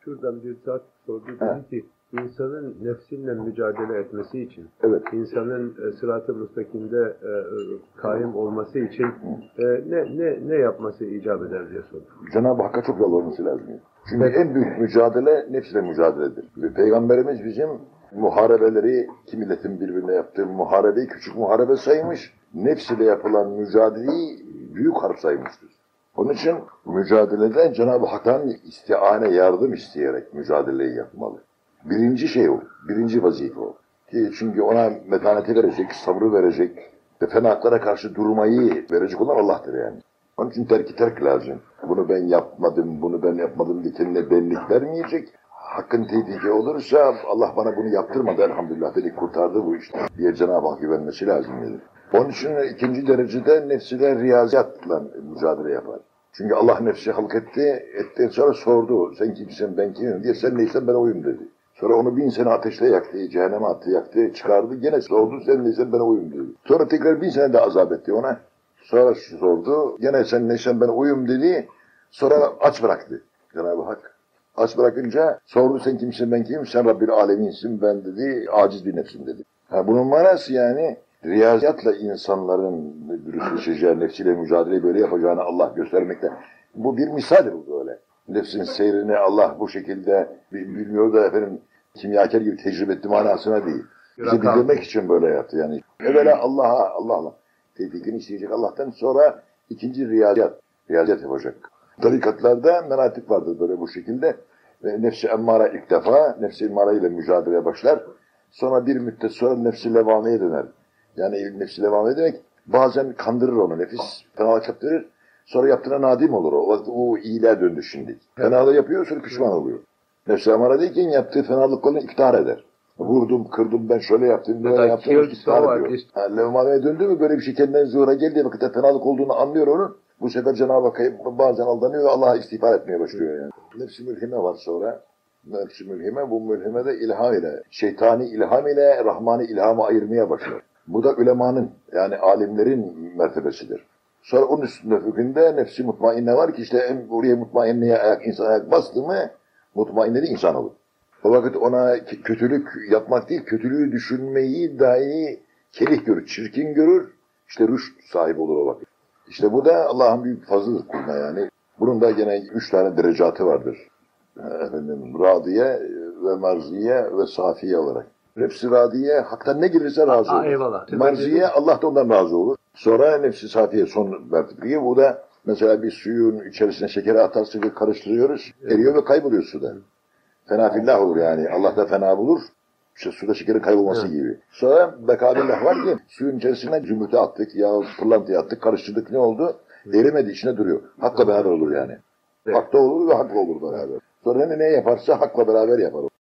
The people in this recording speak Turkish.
Şuradan bir saat sordu dedi ki insanın nefsinle mücadele etmesi için, Evet. insanın e, sırat-ı müstakimde e, kaim olması için e, ne ne ne yapması icap eder diye sordu. Cenab-ı Hakk'a çok yalvarması lazım. Çünkü en büyük mücadele nefsle mücadeledir. Peygamberimiz bizim muharebeleri, iki milletin birbirine yaptığı muharebeyi küçük muharebe saymış, nefs ile yapılan mücadeleyi büyük harp saymıştır. Onun için mücadelede Cenab-ı Hak'tan istiane yardım isteyerek mücadeleyi yapmalı. Birinci şey o, birinci vazife o. Ki çünkü ona metaneti verecek, sabrı verecek ve fenaklara karşı durmayı verecek olan Allah'tır yani. Onun için terki terk lazım. Bunu ben yapmadım, bunu ben yapmadım diye kendine benlik vermeyecek. Hakkın tevfiki olursa Allah bana bunu yaptırmadı elhamdülillah beni kurtardı bu işte diye Cenab-ı Hak güvenmesi lazım gelir. Onun için ikinci derecede nefsiyle riyazatla mücadele yapar. Çünkü Allah nefsi halk etti, etti sonra sordu. Sen kimsin, ben kimim diye sen neysen ben oyum dedi. Sonra onu bin sene ateşle yaktı, cehenneme attı, yaktı, çıkardı. Gene sordu, sen neysen ben oyum dedi. Sonra tekrar bin sene de azap etti ona. Sonra sordu, gene sen neysen ben oyum dedi. Sonra aç bıraktı Cenab-ı Hak. Aç bırakınca sordu sen kimsin ben kimim? Sen Rabbil Aleminsin ben dedi. Aciz bir nefsim dedi. Ha, bunun manası yani riyazatla insanların dürüstleşeceği, nefsiyle mücadeleyi böyle yapacağını Allah göstermekte. Bu bir misaldir bu böyle. Nefsin seyrini Allah bu şekilde bilmiyor da efendim kimyaker gibi tecrübe etti manasına değil. Bizi bildirmek için böyle yaptı yani. Evvela Allah'a, Allah Allah. Tevfikini isteyecek Allah'tan sonra ikinci riyazat, riyazat yapacak. Tarikatlarda menatip vardır böyle bu şekilde. Ve nefsi emmara ilk defa nefsi emmara ile mücadeleye başlar. Sonra bir müddet sonra nefsi levameye döner. Yani nefsi levame demek bazen kandırır onu nefis. Fenalık yaptırır. Sonra yaptığına nadim olur o. O, o iyiliğe döndü şimdi. Fenalığı yapıyor sonra pişman oluyor. Nefsi emmara deyken yaptığı fenalıklarını iftihar eder. Vurdum, kırdım, ben şöyle yaptım, böyle yaptım. iftihar ediyor. I just- Ha, levmameye döndü mü böyle bir şey kendinden zuhura geldiği vakitte fenalık olduğunu anlıyor onun. Bu sefer Cenab-ı Hakk'a bazen aldanıyor ve Allah'a istiğfar etmeye başlıyor yani. Nefsi mülhime var sonra. Nefsi mülhime, bu mülhime de ilham ile, şeytani ilham ile Rahmani ilhamı ayırmaya başlar. Bu da ulemanın yani alimlerin mertebesidir. Sonra onun üstünde fıkhinde nefsi mutmainne var ki işte en oraya mutmainneye ayak, insan ayak bastı mı mutmainne de insan olur. O vakit ona kötülük yapmak değil, kötülüğü düşünmeyi dahi kerih görür, çirkin görür. İşte rüşt sahibi olur o vakit. İşte bu da Allah'ın büyük fazlıdır kuluna yani. Bunun da gene üç tane derecatı vardır. Efendim, radiye ve marziye ve safiye olarak. Nefsi radiye, haktan ne gelirse razı Aa, olur. eyvallah. Marziye, Allah da ondan razı olur. Sonra nefsi safiye son mertebeyi. Bu da mesela bir suyun içerisine şekeri atarsın ve karıştırıyoruz. Eriyor ve kayboluyor suda. Fena fillah olur yani. Allah da fena bulur. İşte suda şekerin kaybolması Evet. gibi. Sonra bekabillah var ki suyun içerisine zümrütü attık ya pırlantayı attık karıştırdık ne oldu? Erimedi içine duruyor. Hakla beraber olur yani. Evet. Hakta olur ve hakla olur beraber. Sonra ne yaparsa hakla beraber yapar.